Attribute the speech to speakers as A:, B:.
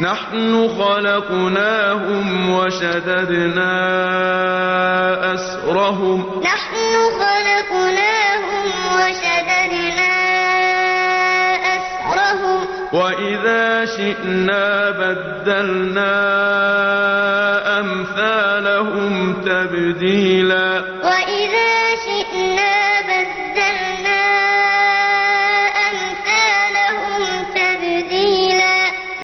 A: نَحْنُ خَلَقْنَاهُمْ وَشَدَدْنَا أَسْرَهُمْ ۖ
B: وَإِذَا شِئْنَا
C: بَدَّلْنَا أَمْثَالَهُمْ تَبْدِيلًا